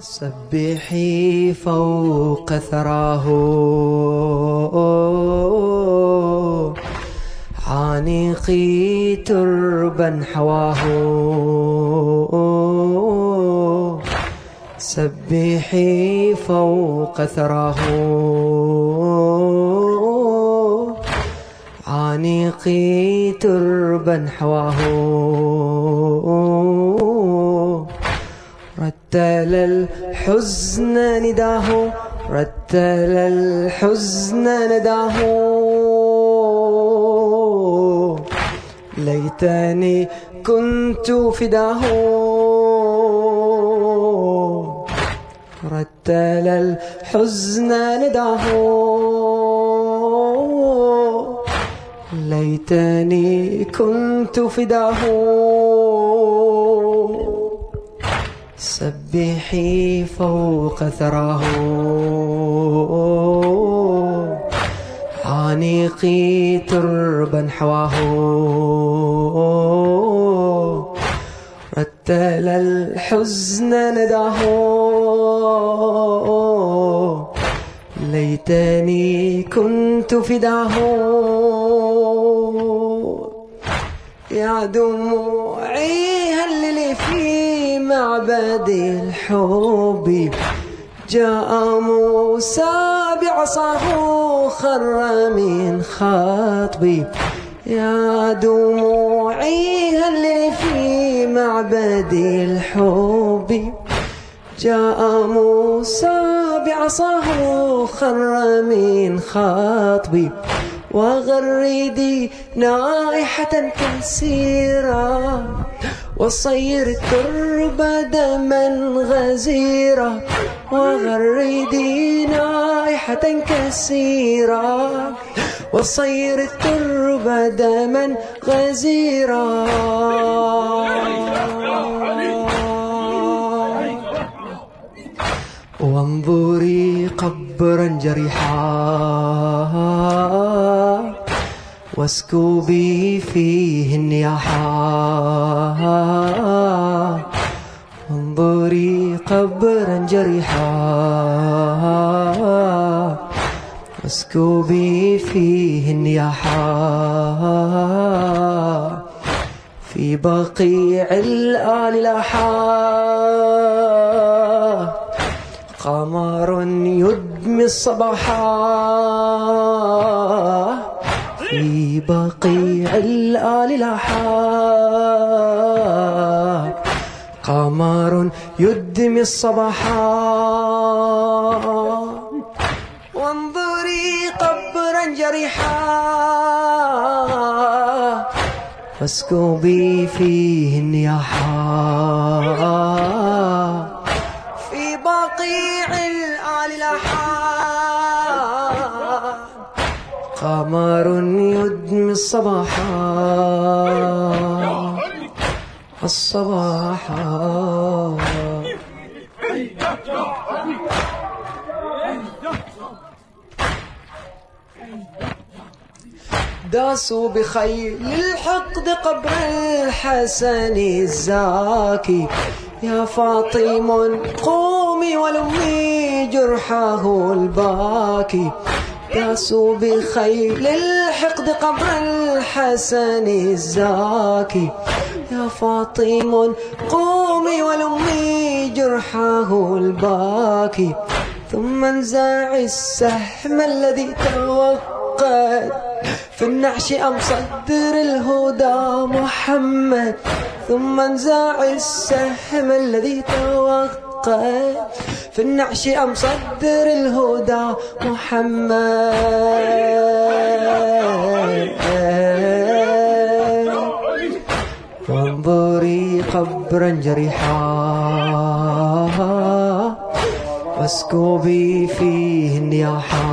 سبحي فوق ثراه. عانقي تربا حواه. سبحي فوق ثراه. عانقي تربا حواه. رتل الحزن نداه رتل الحزن نداه. ليتني كنت فداه. رتل الحزن نداه. ليتني كنت فداه. سبحي فوق ثراه. عانقي تربا حواه. رتل الحزن نداه. ليتني كنت فداه. يا دموعي معبد الحب. جاء موسى بعصاه خر من خطبي يا دموعي هللي في معبد الحب؟ جاء موسى بعصاه خر من خطبي وغردي نائحة كثيرة. وصير التربة دما غزيرة وغردي نائحة كثيرة وصير التربة دما غزيرة وانظري قبرا جريحا. واسكبي فيه النياحا انظري قبرا جريحا. واسكبي فيه النياحا في بقيع الآل لاحا قمر يدمي الصباحا. في بقيع الآل لاحا قمر يدمي الصباحا وانظري قبرا جريحا. فاسكبي فيه النياحا. قمر يدمي الصباحا الصباحا داسوا بخيل الحقد قبر الحسن الزاكي. يا فاطم قومي ولمي جرحه الباكي. داسوا بخيل الحقد قبر الحسن الزاكي. يا فاطم قومي ولمي جرحه الباكي. ثم انزاع السهم الذي توقد. في النعش أم صدر الهدى محمد. ثم انزاع السهم الذي توقد. في النعش أم صدر الهدى محمد. وانظري قبرا جريحا. واسكبي فيه النياحا.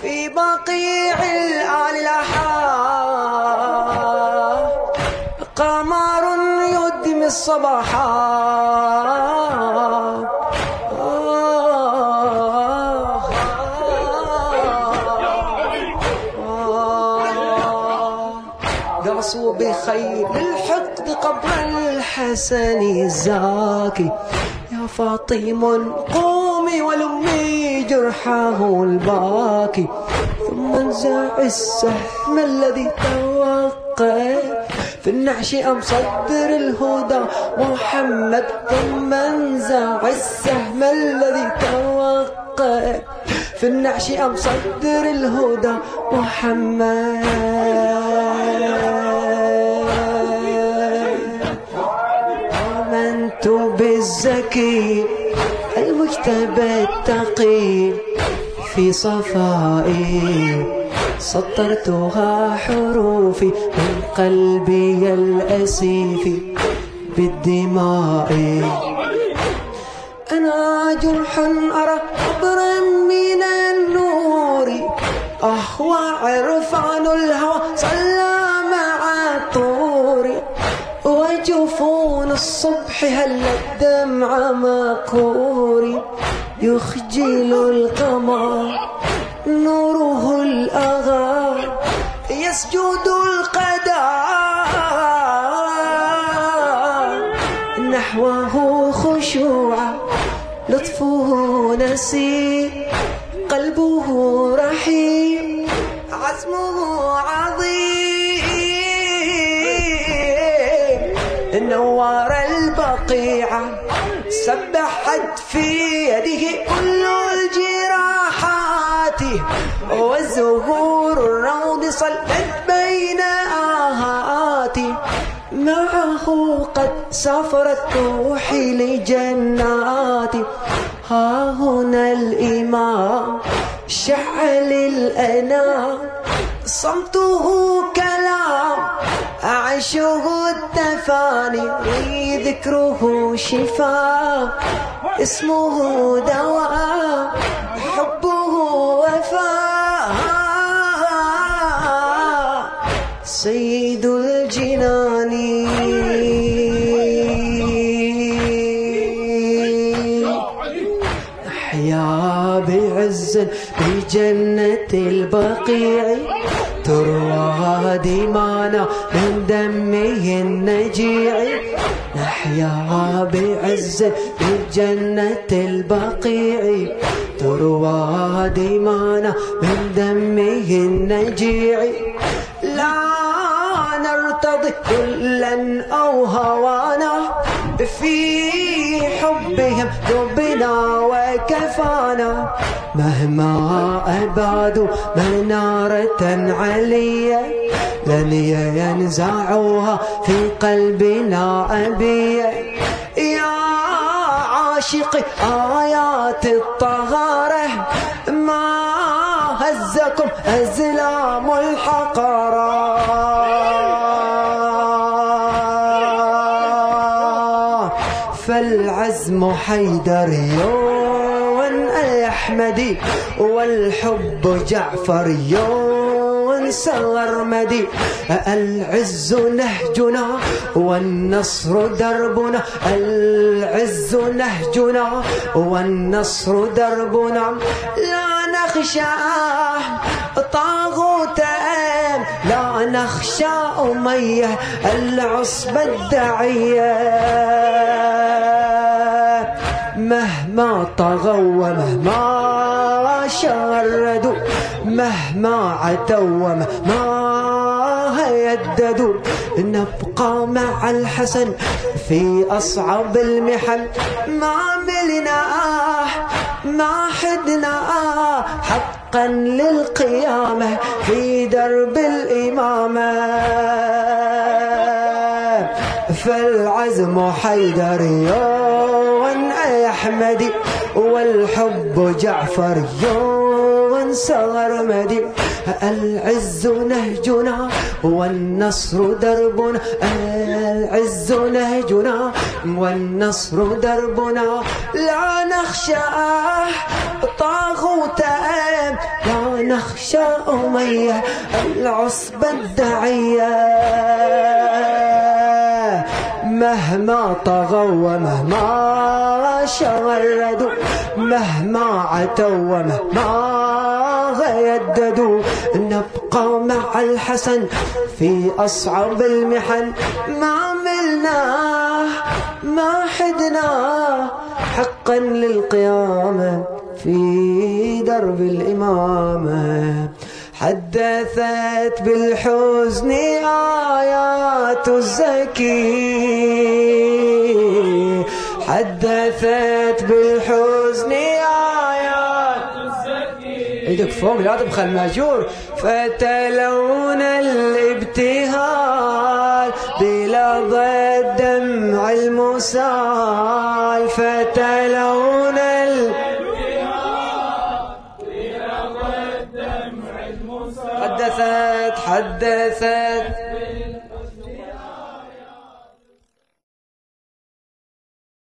في بقيع الآل لاحا قمر يدمي الصباحا دعسوا بخيل الحقد قبل الحسن الزاكي. يا فاطم قومي ولمي جرحه الباكي. ثم انزع السهم الذي توقع. في النعش أم صدر الهدى محمد ثم انزع السهم الذي توقع في النعش أم صدر الهدى محمد. آمنت بالزكي المجتبى التقي في صفائي. سطرتها حروفي من قلبي الأسيف بالدماء. أنا جرح أرى قبرا من النور. أهوى عرفان الهوى صلى مع الطور وجفون الصبح هل الدمع مكور يخجل القمر الأغار يسجد القدر. نحوه خشوعا لطفه نسير قلبه رحيم عزمه عظيم. نوار البقيعة سبحت في قد سافرت روحي لجناتي. ها هنا الإمام شعل الأنام. صمته كلام عيشه التفاني. ذكره شفاء. اسمه دواء بجنة البقيع تروى دمانا من دمه النجيع. نحيا بعز بجنة البقيع تروى دمانا من دمه النجيع. لا نرتضي كلا أو هوانا في حبهم ربنا وكفانا. مهما أبادوا منارة علية لن ينزعوها في قلبنا أبية يا عاشقي آيات الطهارة ما هزكم أزلام الحقرة فالعزم حيدري أحمدي والحب جعفري سرمدي العز نهجنا والنصر دربنا العز نهجنا والنصر دربنا. لا نخشى طاغوت لا نخشى أمية العصبة الدعية. مهما طغوا ومهما شردوا مهما عتوا ومهما هيددوا نبقى مع الحسن في أصعب المحن ما ملنا ما حدنا حقا للقيامة في درب الإمامة. فالعزم حيدري أحمدي والحب جعفري سرمدي العز نهجنا والنصر دربنا العز نهجنا والنصر دربنا لا نخشى طاغوت لا نخشى أمية العصبة الدعية مهما طغوا ومهما شردوا مهما عتوا ومهما غيددوا نبقى مع الحسن في أصعب المحن. ما عملناه ما حدنا حقا للقيامة في درب الإمامة حدثت بالحزن آيات الزكي. حدثت بالحزن آيات الزكي. إيدك فوق لا تبخل ماجور فتلون الابتهال بلظى الدمع المسال. فتلون حدثت